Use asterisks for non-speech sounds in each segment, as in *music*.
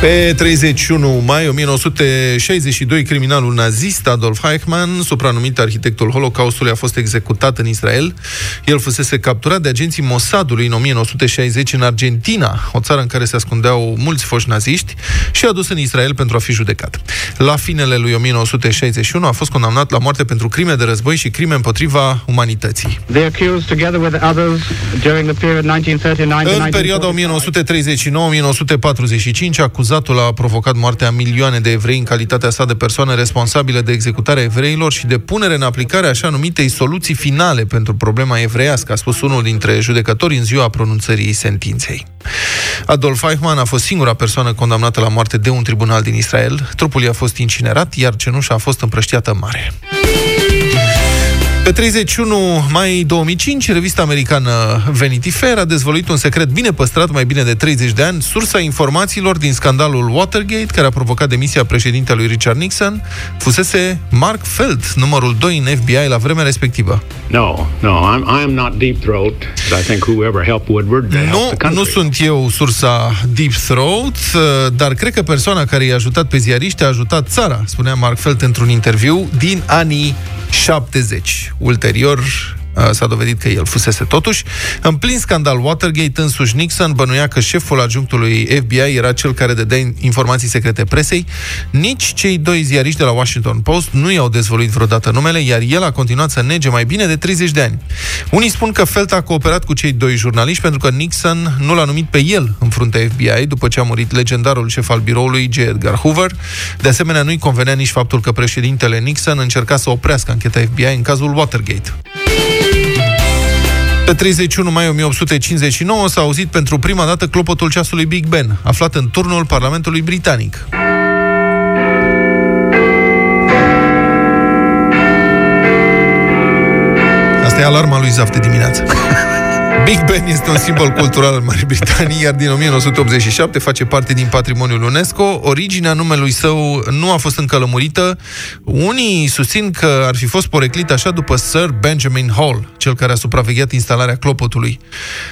Pe 31 mai 1962, criminalul nazist Adolf Eichmann, supranumit arhitectul Holocaustului, a fost executat în Israel. El fusese capturat de agenții Mossadului în 1960 în Argentina, o țară în care se ascundeau mulți foști naziști, și adus în Israel pentru a fi judecat. La finele lui 1961 a fost condamnat la moarte pentru crime de război și crime împotriva umanității. În perioada 1939-1945, acuzat acuzatul a provocat moartea a milioane de evrei în calitatea sa de persoană responsabilă de executarea evreilor și de punere în aplicare așa numitei soluții finale pentru problema evreiască, a spus unul dintre judecători în ziua pronunțării sentinței. Adolf Eichmann a fost singura persoană condamnată la moarte de un tribunal din Israel. Trupul i-a fost incinerat, iar cenușa a fost împrăștiată mare. Pe 31 mai 2005, revista americană Vanity Fair a dezvăluit un secret bine păstrat mai bine de 30 de ani, sursa informațiilor din scandalul Watergate, care a provocat demisia președintelui Richard Nixon, fusese Mark Feld, numărul 2 în FBI la vremea respectivă. No, no, I'm, I am not deep throat. I think whoever helped Woodward Nu, nu sunt eu sursa Deep Throat, dar cred că persoana care i-a ajutat pe ziariști a ajutat țara, spunea Mark Feld într-un interviu din anii 70. Ulterior, s-a dovedit că el fusese totuși. În plin scandal Watergate, însuși Nixon bănuia că șeful adjunctului FBI era cel care dădea informații secrete presei. Nici cei doi ziariști de la Washington Post nu i-au dezvoluit vreodată numele, iar el a continuat să nege mai bine de 30 de ani. Unii spun că Felt a cooperat cu cei doi jurnaliști pentru că Nixon nu l-a numit pe el în fruntea FBI după ce a murit legendarul șef al biroului J. Edgar Hoover. De asemenea, nu-i convenea nici faptul că președintele Nixon încerca să oprească ancheta FBI în cazul Watergate. Pe 31 mai 1859 s-a auzit pentru prima dată clopotul ceasului Big Ben, aflat în turnul Parlamentului Britanic. Asta e alarma lui Zaf de dimineață. *laughs* Big Ben este un simbol cultural al Marii Britanii, iar din 1987 face parte din patrimoniul UNESCO. Originea numelui său nu a fost încă lămurită. Unii susțin că ar fi fost poreclit așa după Sir Benjamin Hall, cel care a supravegheat instalarea clopotului.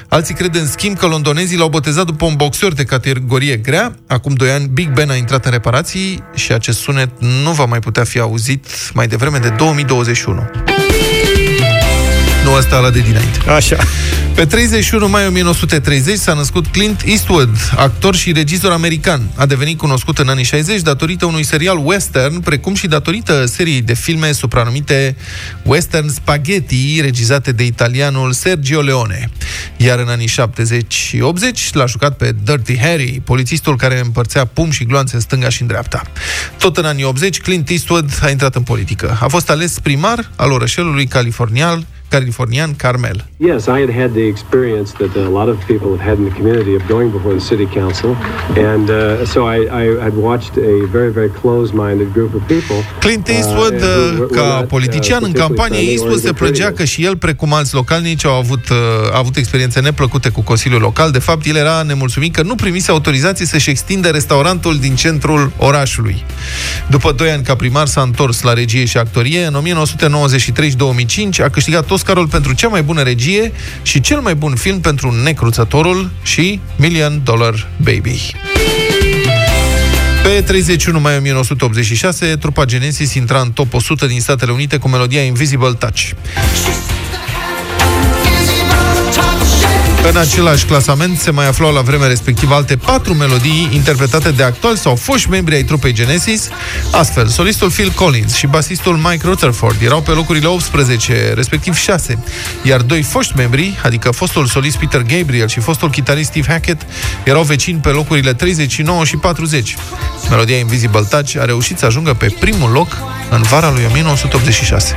Alții cred în schimb că londonezii l-au botezat după un boxer de categorie grea. Acum doi ani, Big Ben a intrat în reparații și acest sunet nu va mai putea fi auzit mai devreme de 2021. Nu asta la de dinainte. Așa. Pe 31 mai 1930 s-a născut Clint Eastwood, actor și regizor american. A devenit cunoscut în anii 60 datorită unui serial western, precum și datorită seriei de filme supranumite Western Spaghetti, regizate de italianul Sergio Leone. Iar în anii 70 și 80 l-a jucat pe Dirty Harry, polițistul care împărțea pum și gloanțe în stânga și în dreapta. Tot în anii 80, Clint Eastwood a intrat în politică. A fost ales primar al orășelului californial californian Carmel. Yes, I had had the experience that a lot of people have had in the community of going before the city council, and uh, so I, I had watched a very, very close-minded group of people. Clint Eastwood, uh, ca uh, politician în campanie, Eastwood se plângea că și el, precum alți localnici, au avut, uh, a avut experiențe neplăcute cu Consiliul Local. De fapt, el era nemulțumit că nu primise autorizație să-și extinde restaurantul din centrul orașului. După doi ani ca primar s-a întors la regie și actorie. În 1993-2005 a câștigat Oscarul pentru cea mai bună regie și cel mai bun film pentru Necruțătorul și Million Dollar Baby. Pe 31 mai 1986, trupa Genesis intra în top 100 din Statele Unite cu melodia Invisible Touch. În același clasament se mai aflau la vremea respectivă alte patru melodii interpretate de actuali sau foști membri ai trupei Genesis. Astfel, solistul Phil Collins și basistul Mike Rutherford erau pe locurile 18, respectiv 6, iar doi foști membri, adică fostul solist Peter Gabriel și fostul chitarist Steve Hackett, erau vecini pe locurile 39 și 40. Melodia Invisible Touch a reușit să ajungă pe primul loc în vara lui 1986.